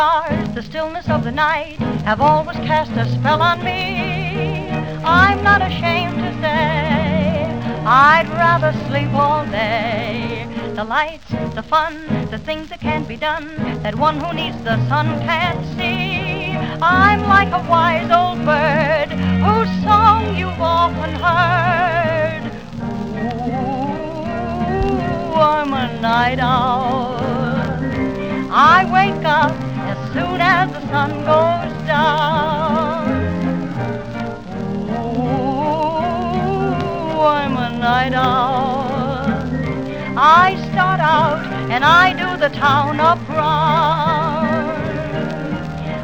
stars, the stillness of the night have always cast a spell on me. I'm not ashamed to say I'd rather sleep all day. The lights, the fun, the things that can't be done, that one who needs the sun can't see. I'm like a wise old bird whose song you've often heard. Ooh, I'm a night owl. I wake as the sun goes down. Ooh, I'm a night owl. I start out and I do the town a proud.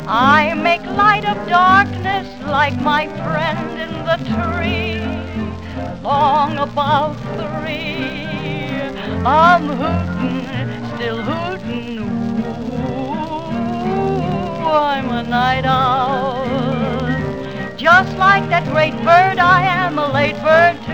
I make light of darkness like my friend in the tree. Long about three, I'm hooting, still hooting. Night. Just like that great bird, I am a late bird